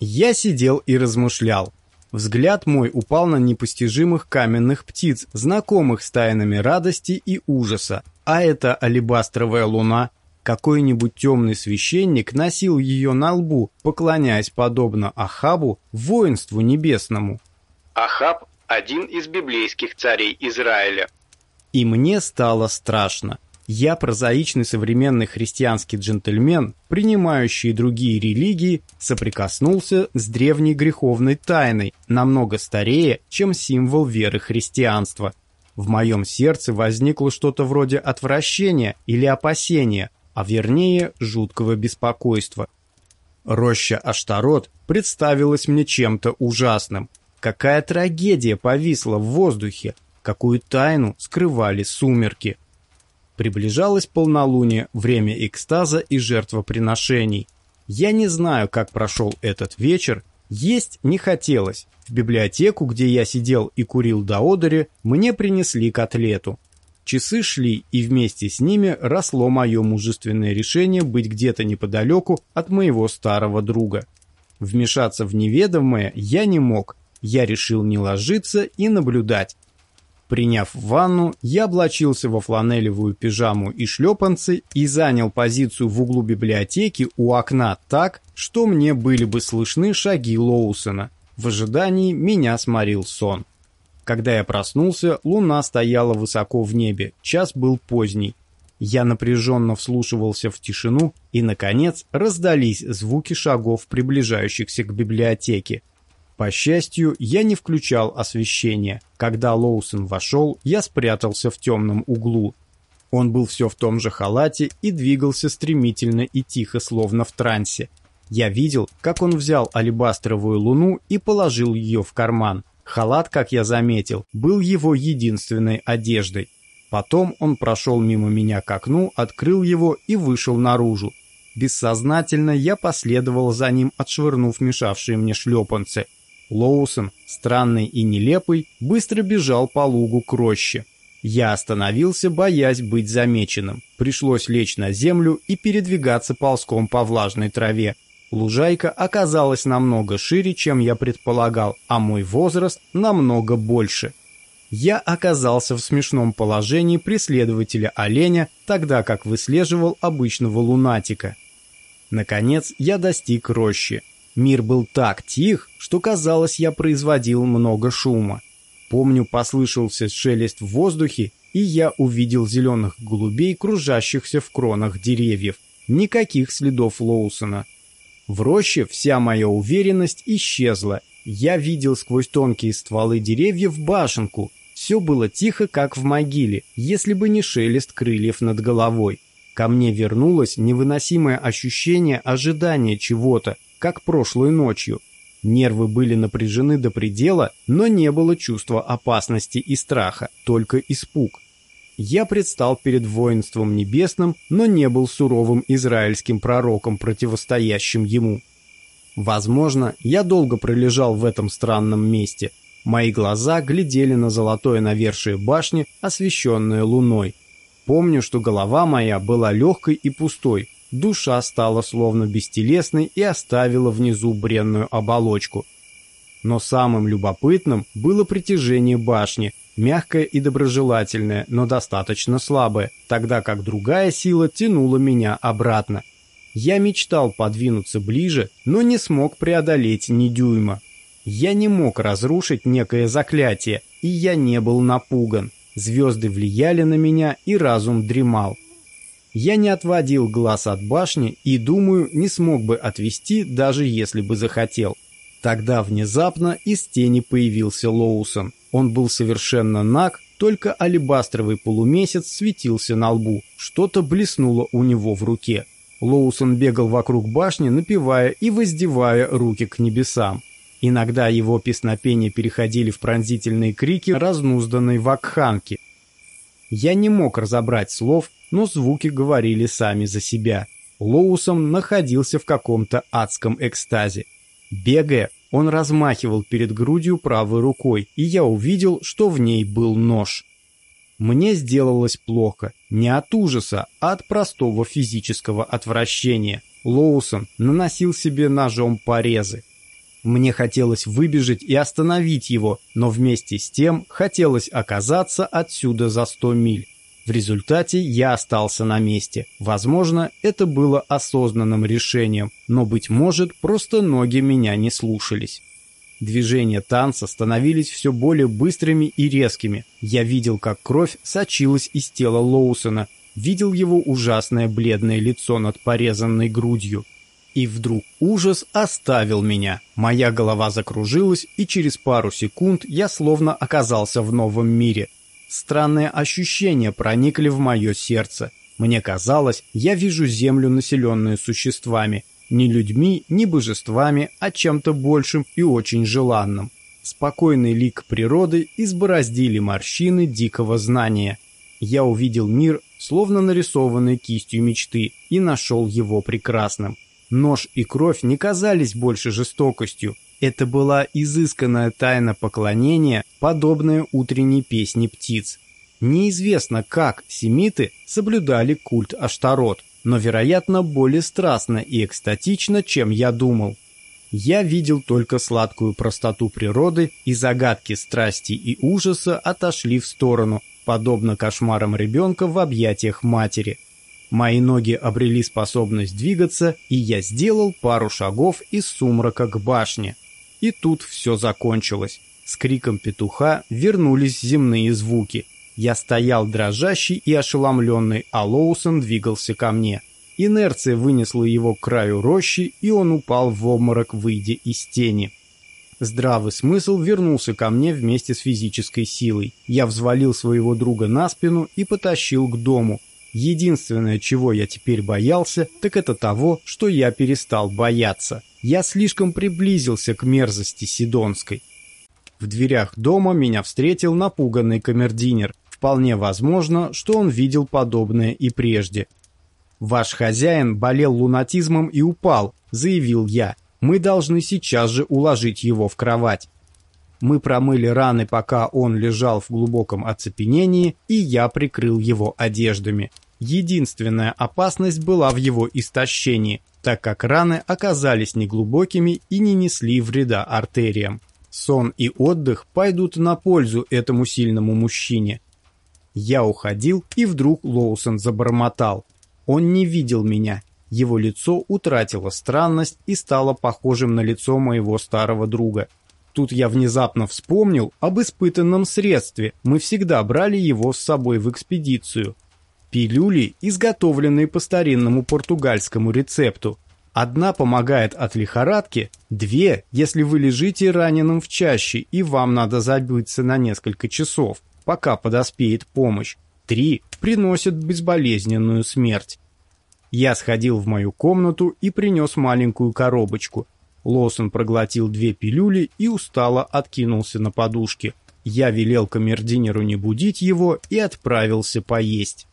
Я сидел и размышлял. Взгляд мой упал на непостижимых каменных птиц, знакомых с тайнами радости и ужаса. А это алебастровая луна. Какой-нибудь темный священник носил ее на лбу, поклоняясь подобно Ахабу воинству небесному. Ахаб – один из библейских царей Израиля. И мне стало страшно. Я прозаичный современный христианский джентльмен, принимающий другие религии, соприкоснулся с древней греховной тайной, намного старее, чем символ веры христианства. В моем сердце возникло что-то вроде отвращения или опасения, а вернее жуткого беспокойства. Роща Аштарот представилась мне чем-то ужасным. Какая трагедия повисла в воздухе, какую тайну скрывали сумерки. Приближалось полнолуние, время экстаза и жертвоприношений. Я не знаю, как прошел этот вечер, есть не хотелось. В библиотеку, где я сидел и курил до одери, мне принесли котлету. Часы шли, и вместе с ними росло мое мужественное решение быть где-то неподалеку от моего старого друга. Вмешаться в неведомое я не мог. Я решил не ложиться и наблюдать. Приняв ванну, я облачился во фланелевую пижаму и шлепанцы и занял позицию в углу библиотеки у окна так, что мне были бы слышны шаги Лоусона. В ожидании меня сморил сон. Когда я проснулся, луна стояла высоко в небе, час был поздний. Я напряженно вслушивался в тишину, и, наконец, раздались звуки шагов, приближающихся к библиотеке. По счастью, я не включал освещение. Когда Лоусон вошел, я спрятался в темном углу. Он был все в том же халате и двигался стремительно и тихо, словно в трансе. Я видел, как он взял алебастровую луну и положил ее в карман. Халат, как я заметил, был его единственной одеждой. Потом он прошел мимо меня к окну, открыл его и вышел наружу. Бессознательно я последовал за ним, отшвырнув мешавшие мне шлепанцы. Лоусон, странный и нелепый, быстро бежал по лугу к роще. Я остановился, боясь быть замеченным. Пришлось лечь на землю и передвигаться ползком по влажной траве. Лужайка оказалась намного шире, чем я предполагал, а мой возраст намного больше. Я оказался в смешном положении преследователя оленя, тогда как выслеживал обычного лунатика. Наконец я достиг рощи. Мир был так тих, что казалось, я производил много шума. Помню, послышался шелест в воздухе, и я увидел зеленых голубей, кружащихся в кронах деревьев. Никаких следов Лоусона. В роще вся моя уверенность исчезла. Я видел сквозь тонкие стволы деревьев башенку. Все было тихо, как в могиле, если бы не шелест крыльев над головой. Ко мне вернулось невыносимое ощущение ожидания чего-то, как прошлой ночью. Нервы были напряжены до предела, но не было чувства опасности и страха, только испуг. Я предстал перед воинством небесным, но не был суровым израильским пророком, противостоящим ему. Возможно, я долго пролежал в этом странном месте. Мои глаза глядели на золотое навершие башни, освещенное луной. Помню, что голова моя была легкой и пустой, душа стала словно бестелесной и оставила внизу бренную оболочку. Но самым любопытным было притяжение башни, мягкое и доброжелательное, но достаточно слабое, тогда как другая сила тянула меня обратно. Я мечтал подвинуться ближе, но не смог преодолеть ни дюйма. Я не мог разрушить некое заклятие, и я не был напуган. Звезды влияли на меня, и разум дремал. Я не отводил глаз от башни и, думаю, не смог бы отвести, даже если бы захотел. Тогда внезапно из тени появился Лоусон. Он был совершенно наг, только алебастровый полумесяц светился на лбу. Что-то блеснуло у него в руке. Лоусон бегал вокруг башни, напевая и воздевая руки к небесам. Иногда его песнопения переходили в пронзительные крики разнузданной вакханки. Я не мог разобрать слов, но звуки говорили сами за себя. Лоусон находился в каком-то адском экстазе. Бегая, он размахивал перед грудью правой рукой, и я увидел, что в ней был нож. Мне сделалось плохо, не от ужаса, а от простого физического отвращения. Лоусон наносил себе ножом порезы. Мне хотелось выбежать и остановить его, но вместе с тем хотелось оказаться отсюда за сто миль. В результате я остался на месте. Возможно, это было осознанным решением, но, быть может, просто ноги меня не слушались. Движения танца становились все более быстрыми и резкими. Я видел, как кровь сочилась из тела Лоусона, видел его ужасное бледное лицо над порезанной грудью. И вдруг ужас оставил меня. Моя голова закружилась, и через пару секунд я словно оказался в новом мире – Странные ощущения проникли в мое сердце. Мне казалось, я вижу землю, населенную существами. Не людьми, не божествами, а чем-то большим и очень желанным. Спокойный лик природы избороздили морщины дикого знания. Я увидел мир, словно нарисованный кистью мечты, и нашел его прекрасным. Нож и кровь не казались больше жестокостью, это была изысканная тайна поклонения, подобная утренней песне птиц. Неизвестно, как семиты соблюдали культ Аштарот, но, вероятно, более страстно и экстатично, чем я думал. Я видел только сладкую простоту природы, и загадки страсти и ужаса отошли в сторону, подобно кошмарам ребенка в объятиях матери. Мои ноги обрели способность двигаться, и я сделал пару шагов из сумрака к башне. И тут все закончилось. С криком петуха вернулись земные звуки. Я стоял дрожащий и ошеломленный, а Лоусон двигался ко мне. Инерция вынесла его к краю рощи, и он упал в обморок, выйдя из тени. Здравый смысл вернулся ко мне вместе с физической силой. Я взвалил своего друга на спину и потащил к дому. Единственное, чего я теперь боялся, так это того, что я перестал бояться. Я слишком приблизился к мерзости Сидонской. В дверях дома меня встретил напуганный камердинер. Вполне возможно, что он видел подобное и прежде. «Ваш хозяин болел лунатизмом и упал», — заявил я. «Мы должны сейчас же уложить его в кровать». Мы промыли раны, пока он лежал в глубоком оцепенении, и я прикрыл его одеждами. Единственная опасность была в его истощении, так как раны оказались неглубокими и не несли вреда артериям. Сон и отдых пойдут на пользу этому сильному мужчине. Я уходил, и вдруг Лоусон забормотал. Он не видел меня. Его лицо утратило странность и стало похожим на лицо моего старого друга. Тут я внезапно вспомнил об испытанном средстве. Мы всегда брали его с собой в экспедицию. Пилюли, изготовленные по старинному португальскому рецепту. Одна помогает от лихорадки, две, если вы лежите раненым в чаще и вам надо забыться на несколько часов, пока подоспеет помощь. Три приносят безболезненную смерть. Я сходил в мою комнату и принес маленькую коробочку. Лосон проглотил две пилюли и устало откинулся на подушке. Я велел камердинеру не будить его и отправился поесть.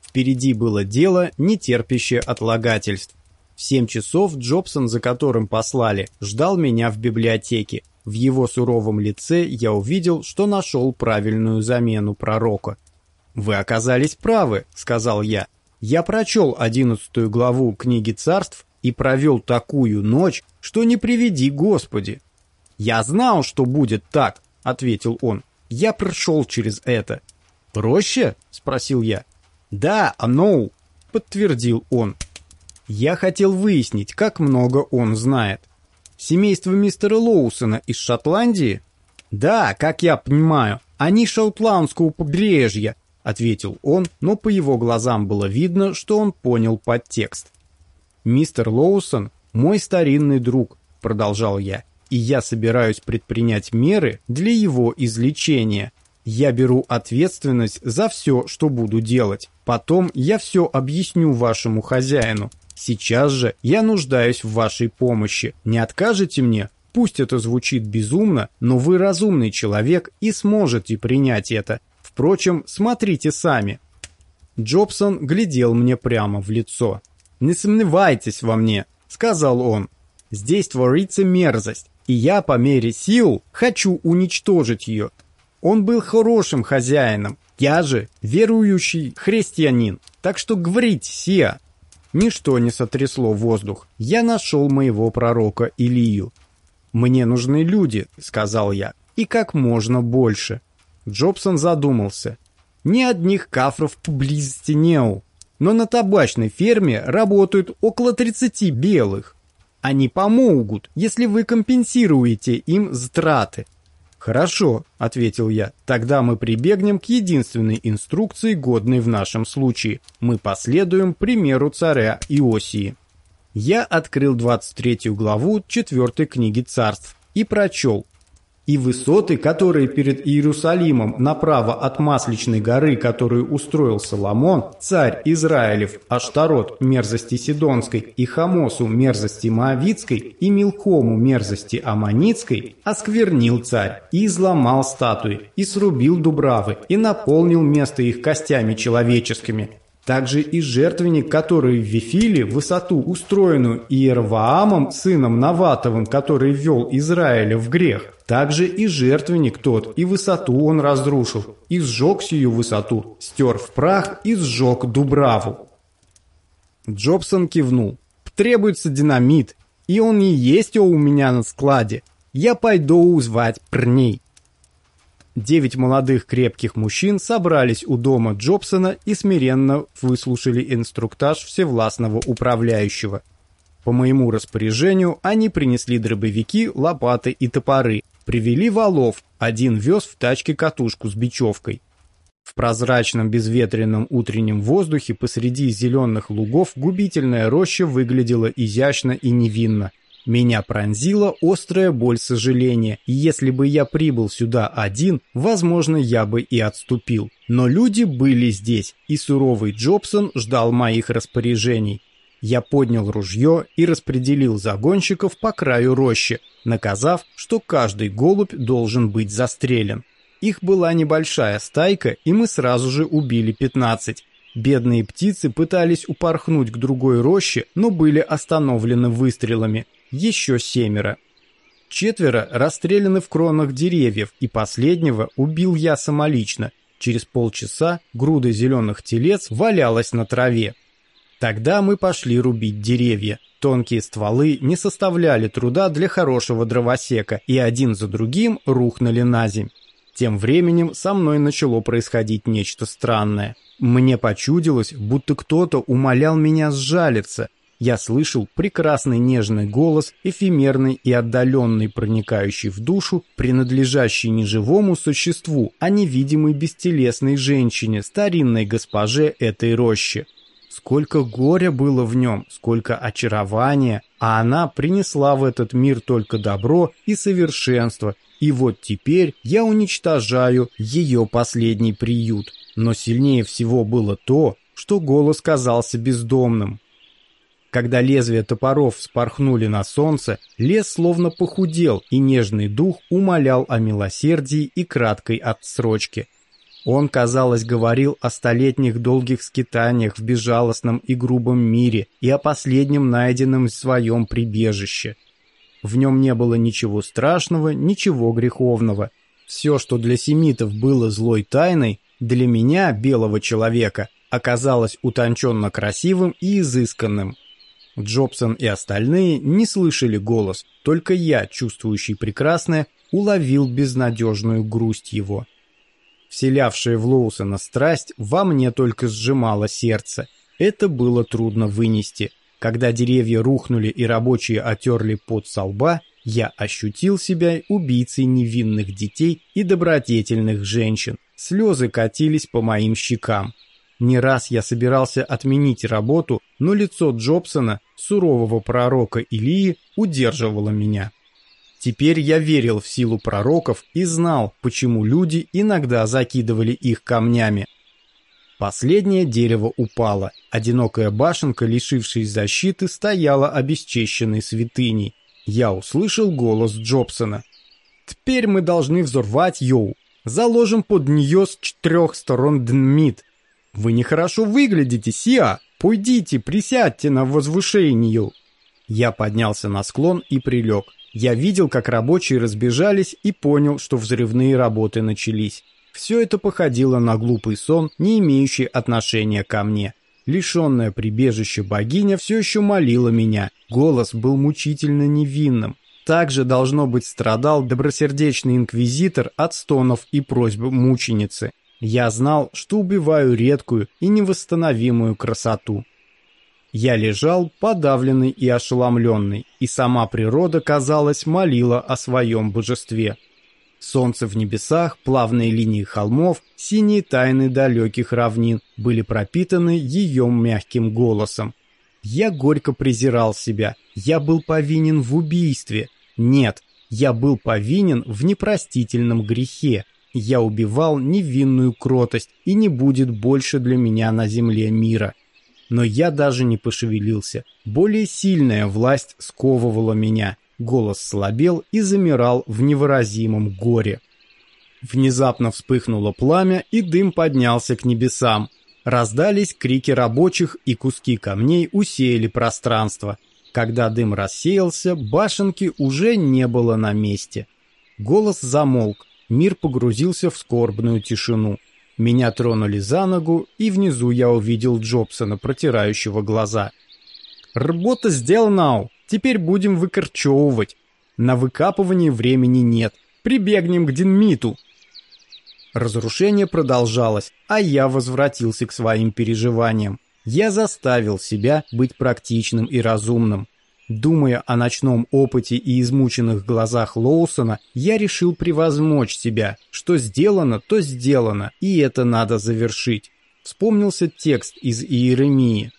Впереди было дело, не терпящее отлагательств. В семь часов Джобсон, за которым послали, ждал меня в библиотеке. В его суровом лице я увидел, что нашел правильную замену пророка. «Вы оказались правы», — сказал я. «Я прочел одиннадцатую главу книги царств и провел такую ночь, что не приведи Господи». «Я знал, что будет так», — ответил он. «Я прошел через это». «Проще?» — спросил я. «Да, оно», — подтвердил он. Я хотел выяснить, как много он знает. Семейство мистера Лоусона из Шотландии? Да, как я понимаю, они шотландского побережья, ответил он, но по его глазам было видно, что он понял подтекст. Мистер Лоусон мой старинный друг, продолжал я, и я собираюсь предпринять меры для его излечения. Я беру ответственность за все, что буду делать. Потом я все объясню вашему хозяину. Сейчас же я нуждаюсь в вашей помощи. Не откажете мне? Пусть это звучит безумно, но вы разумный человек и сможете принять это. Впрочем, смотрите сами. Джобсон глядел мне прямо в лицо. «Не сомневайтесь во мне», — сказал он. «Здесь творится мерзость, и я по мере сил хочу уничтожить ее. Он был хорошим хозяином. Я же верующий христианин. Так что говорите, Сия. Ничто не сотрясло воздух. Я нашел моего пророка Илию. «Мне нужны люди», — сказал я, — «и как можно больше». Джобсон задумался. «Ни одних кафров поблизости неу, но на табачной ферме работают около 30 белых. Они помогут, если вы компенсируете им затраты. «Хорошо», — ответил я, — «тогда мы прибегнем к единственной инструкции, годной в нашем случае. Мы последуем примеру царя Иосии». Я открыл 23 главу 4 книги царств и прочел и высоты, которые перед Иерусалимом направо от Масличной горы, которую устроил Соломон, царь Израилев, Аштарот мерзости Сидонской, и Хамосу мерзости Моавицкой, и Милкому мерзости Аманицкой, осквернил царь, и изломал статуи, и срубил дубравы, и наполнил место их костями человеческими, также и жертвенник, который в Вифиле, высоту, устроенную Иерваамом, сыном Наватовым, который ввел Израиля в грех, также и жертвенник тот, и высоту он разрушил, и сжег сию высоту, стер в прах и сжег Дубраву. Джобсон кивнул. «Требуется динамит, и он и есть у меня на складе. Я пойду узвать прней. Девять молодых крепких мужчин собрались у дома Джобсона и смиренно выслушали инструктаж всевластного управляющего. По моему распоряжению они принесли дробовики, лопаты и топоры, привели валов, один вез в тачке катушку с бечевкой. В прозрачном безветренном утреннем воздухе посреди зеленых лугов губительная роща выглядела изящно и невинно. Меня пронзила острая боль сожаления, если бы я прибыл сюда один, возможно, я бы и отступил. Но люди были здесь, и суровый Джобсон ждал моих распоряжений. Я поднял ружье и распределил загонщиков по краю рощи, наказав, что каждый голубь должен быть застрелен. Их была небольшая стайка, и мы сразу же убили 15. Бедные птицы пытались упорхнуть к другой роще, но были остановлены выстрелами. Еще семеро. Четверо расстреляны в кронах деревьев, и последнего убил я самолично. Через полчаса груда зеленых телец валялась на траве. Тогда мы пошли рубить деревья. Тонкие стволы не составляли труда для хорошего дровосека, и один за другим рухнули на земь. Тем временем со мной начало происходить нечто странное. Мне почудилось, будто кто-то умолял меня сжалиться. Я слышал прекрасный нежный голос, эфемерный и отдаленный, проникающий в душу, принадлежащий не живому существу, а невидимой бестелесной женщине, старинной госпоже этой рощи. Сколько горя было в нем, сколько очарования, а она принесла в этот мир только добро и совершенство, и вот теперь я уничтожаю ее последний приют. Но сильнее всего было то, что голос казался бездомным. Когда лезвия топоров вспорхнули на солнце, лес словно похудел, и нежный дух умолял о милосердии и краткой отсрочке. Он, казалось, говорил о столетних долгих скитаниях в безжалостном и грубом мире и о последнем найденном в своем прибежище. В нем не было ничего страшного, ничего греховного. Все, что для семитов было злой тайной, для меня, белого человека, оказалось утонченно красивым и изысканным. Джобсон и остальные не слышали голос, только я, чувствующий прекрасное, уловил безнадежную грусть его. Вселявшая в Лоусона страсть во мне только сжимала сердце. Это было трудно вынести — когда деревья рухнули и рабочие отерли пот со лба, я ощутил себя убийцей невинных детей и добродетельных женщин. Слезы катились по моим щекам. Не раз я собирался отменить работу, но лицо Джобсона, сурового пророка Илии, удерживало меня. Теперь я верил в силу пророков и знал, почему люди иногда закидывали их камнями. Последнее дерево упало. Одинокая башенка, лишившись защиты, стояла обесчещенной святыней. Я услышал голос Джобсона. «Теперь мы должны взорвать Йоу. Заложим под нее с четырех сторон днмит. Вы нехорошо выглядите, Сиа. Пойдите, присядьте на возвышению». Я поднялся на склон и прилег. Я видел, как рабочие разбежались и понял, что взрывные работы начались. Все это походило на глупый сон, не имеющий отношения ко мне. Лишенная прибежища богиня все еще молила меня. Голос был мучительно невинным. Также, должно быть, страдал добросердечный инквизитор от стонов и просьб мученицы. Я знал, что убиваю редкую и невосстановимую красоту. Я лежал подавленный и ошеломленный, и сама природа, казалось, молила о своем божестве. Солнце в небесах, плавные линии холмов, синие тайны далеких равнин были пропитаны ее мягким голосом. Я горько презирал себя. Я был повинен в убийстве. Нет, я был повинен в непростительном грехе. Я убивал невинную кротость, и не будет больше для меня на земле мира. Но я даже не пошевелился. Более сильная власть сковывала меня. Голос слабел и замирал в невыразимом горе. Внезапно вспыхнуло пламя, и дым поднялся к небесам. Раздались крики рабочих, и куски камней усеяли пространство. Когда дым рассеялся, башенки уже не было на месте. Голос замолк, мир погрузился в скорбную тишину. Меня тронули за ногу, и внизу я увидел Джобсона, протирающего глаза. «Работа сделана!» Теперь будем выкорчевывать. На выкапывание времени нет. Прибегнем к динмиту. Разрушение продолжалось, а я возвратился к своим переживаниям. Я заставил себя быть практичным и разумным. Думая о ночном опыте и измученных глазах Лоусона, я решил превозмочь себя. Что сделано, то сделано, и это надо завершить. Вспомнился текст из Иеремии.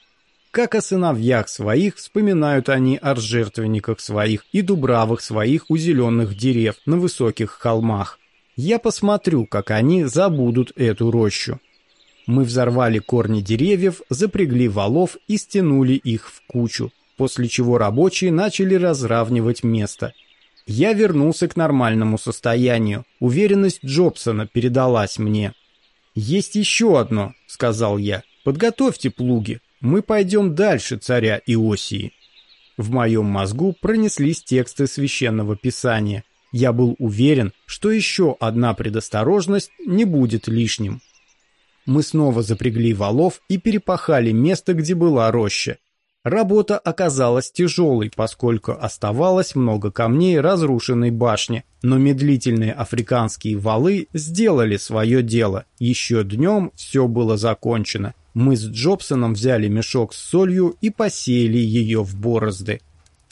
Как о сыновьях своих вспоминают они о жертвенниках своих и дубравах своих у зеленых дерев на высоких холмах. Я посмотрю, как они забудут эту рощу. Мы взорвали корни деревьев, запрягли валов и стянули их в кучу после чего рабочие начали разравнивать место. Я вернулся к нормальному состоянию. Уверенность Джобсона передалась мне. «Есть еще одно», — сказал я. «Подготовьте плуги. Мы пойдем дальше царя Иосии». В моем мозгу пронеслись тексты священного писания. Я был уверен, что еще одна предосторожность не будет лишним. Мы снова запрягли валов и перепахали место, где была роща. Работа оказалась тяжелой, поскольку оставалось много камней разрушенной башни, но медлительные африканские валы сделали свое дело. Еще днем все было закончено. Мы с Джобсоном взяли мешок с солью и посеяли ее в борозды.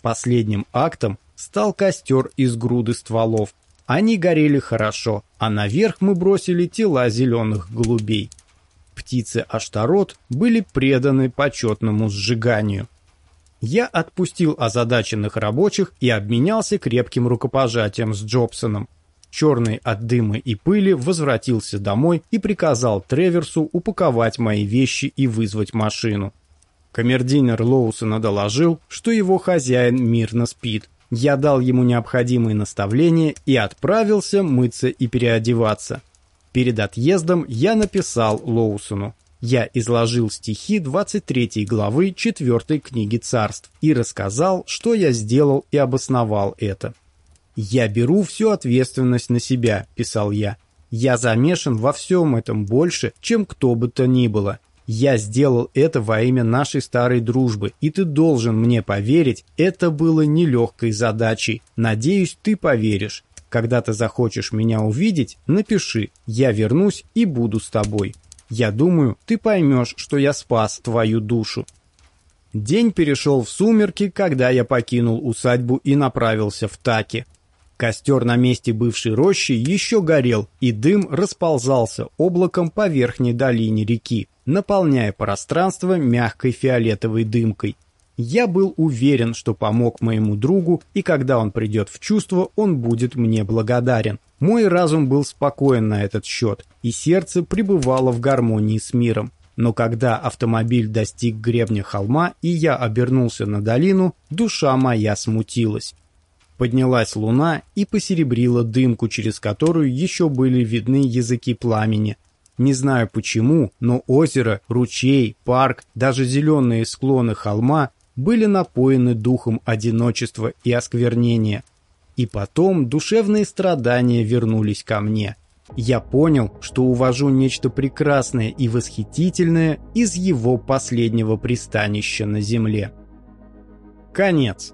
Последним актом стал костер из груды стволов. Они горели хорошо, а наверх мы бросили тела зеленых голубей птицы Аштарот были преданы почетному сжиганию. Я отпустил озадаченных рабочих и обменялся крепким рукопожатием с Джобсоном. Черный от дыма и пыли возвратился домой и приказал Треверсу упаковать мои вещи и вызвать машину. Камердинер Лоусона доложил, что его хозяин мирно спит. Я дал ему необходимые наставления и отправился мыться и переодеваться. Перед отъездом я написал Лоусону. Я изложил стихи 23 главы 4 книги царств и рассказал, что я сделал и обосновал это. «Я беру всю ответственность на себя», — писал я. «Я замешан во всем этом больше, чем кто бы то ни было. Я сделал это во имя нашей старой дружбы, и ты должен мне поверить, это было нелегкой задачей. Надеюсь, ты поверишь. Когда ты захочешь меня увидеть, напиши, я вернусь и буду с тобой. Я думаю, ты поймешь, что я спас твою душу. День перешел в сумерки, когда я покинул усадьбу и направился в Таки. Костер на месте бывшей рощи еще горел, и дым расползался облаком по верхней долине реки, наполняя пространство мягкой фиолетовой дымкой. Я был уверен, что помог моему другу, и когда он придет в чувство, он будет мне благодарен. Мой разум был спокоен на этот счет, и сердце пребывало в гармонии с миром. Но когда автомобиль достиг гребня холма, и я обернулся на долину, душа моя смутилась. Поднялась луна и посеребрила дымку, через которую еще были видны языки пламени. Не знаю почему, но озеро, ручей, парк, даже зеленые склоны холма были напоены духом одиночества и осквернения. И потом душевные страдания вернулись ко мне. Я понял, что увожу нечто прекрасное и восхитительное из его последнего пристанища на земле. Конец.